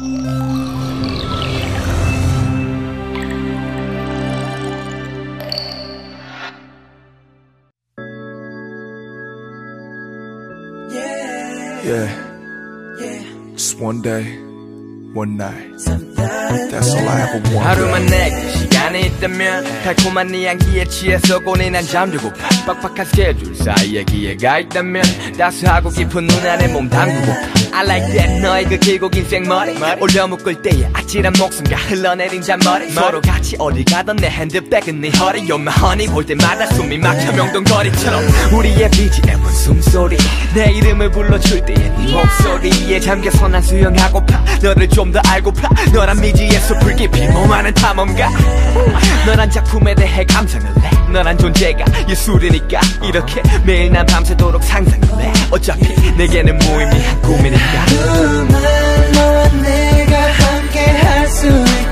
Yeah. Just one day, one night. That's all I ever want. 하루만 내게 시간이 있다면 달콤한 네 향기에 취해서 고뇌난 잠들고파 빡빡한 스케줄 사이에 기회가 있다면 따스하고 깊은 눈 안에 몸 담그고파 I like that. 너의 그 길고 긴 생머리. 올려 묶을 때의 아찔한 목숨과 흘러내린 잔머리. 서로 같이 어디 가던 내 핸드백은 네 허리. You're my honey. 볼 때마다 숨이 막혀 명동거리처럼. 우리의 BGM은 숨소리. 내 이름을 불러줄 때의 네 목소리에 잠겨서 난 수영하고파. 너를 좀 더 알고파. 너란 미지의 숲을 깊이 몸하는 탐험가. 너란 작품에 대해 감상을 해 너란 존재가 예술이니까 이렇게 매일 난 밤새도록 상상을 해 어차피 내게는 무의미한 꿈이니까. 누만 너와 내가 함께 할 수 있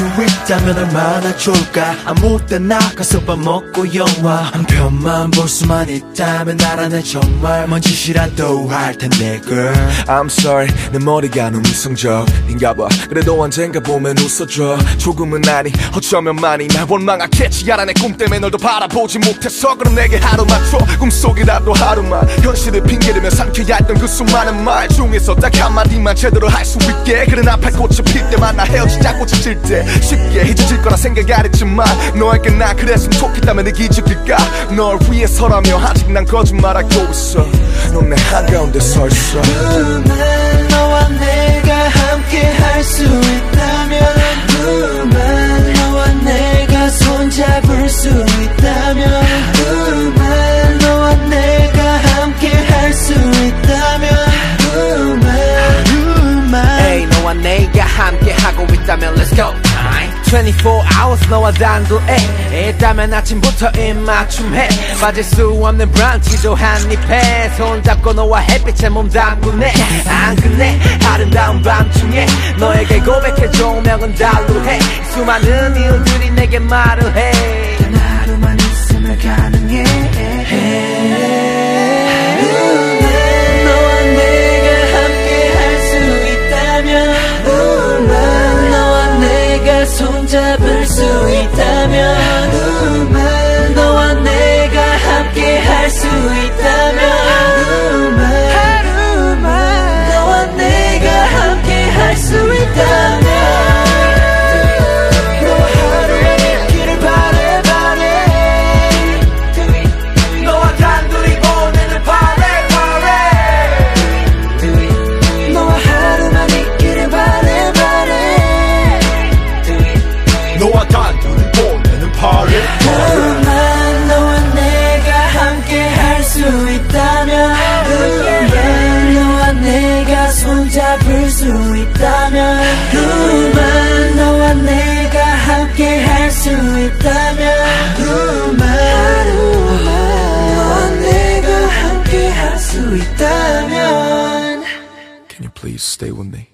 파레. 있다면 얼마나 좋을까? 아무 때나 가서 밥 먹고 영화 한 편만 볼 수만 있다면 나라는 정말 뭔 짓이라도 할 텐데 girl. I'm sorry 내 머리가 너무 이성적인가 봐. 그래도 언젠가 보면 웃어줘. 조금은 아니 어쩌면 많이 날 원망하겠지. 알아 내 꿈 때문에 널더 바라보지 못해서 그럼 내게 하루만 줘 꿈속이라도 하루만 현실을 핑계대며 삼켜야 했던 그 수많은 말 중에서 딱 한마디만 제대로 할 수 있게. 그래 나팔 꽃이 필 때만 나 헤어지자 꽃이 질때 쉽게 잊어질 거라 생각 안 했지만 너에게 나 그랬으면 좋겠다면 내 기적일까? 널 위해서라며 아직 난 거짓말하고 있어. 넌 내 한가운데 서 있어. 누만 너와 내가 함께 할 수 있다면 누만 너와 내가 손잡을 수 있다면 누만 너와 내가 함께 할 수 있다면 누만 에이 너와 내가 함께 하고 있다면 Let's go 24 hours 너와 단둘에 있다면 아침부터 입맞춤해. 빠질 수 없는 브런치도 한입해. 손잡고 너와 햇빛에 몸 담그네. 안 끝내. 아름다운 밤중에 너에게 고백해 조명은 달루해. 수많은 이유들이 내게 말을 해 잡을 수 있다면 우만. 너와 내가 함께 할 수 있다면 우만 하루만. 너와 내가 함께 할 수 있다면 Can you please stay with me?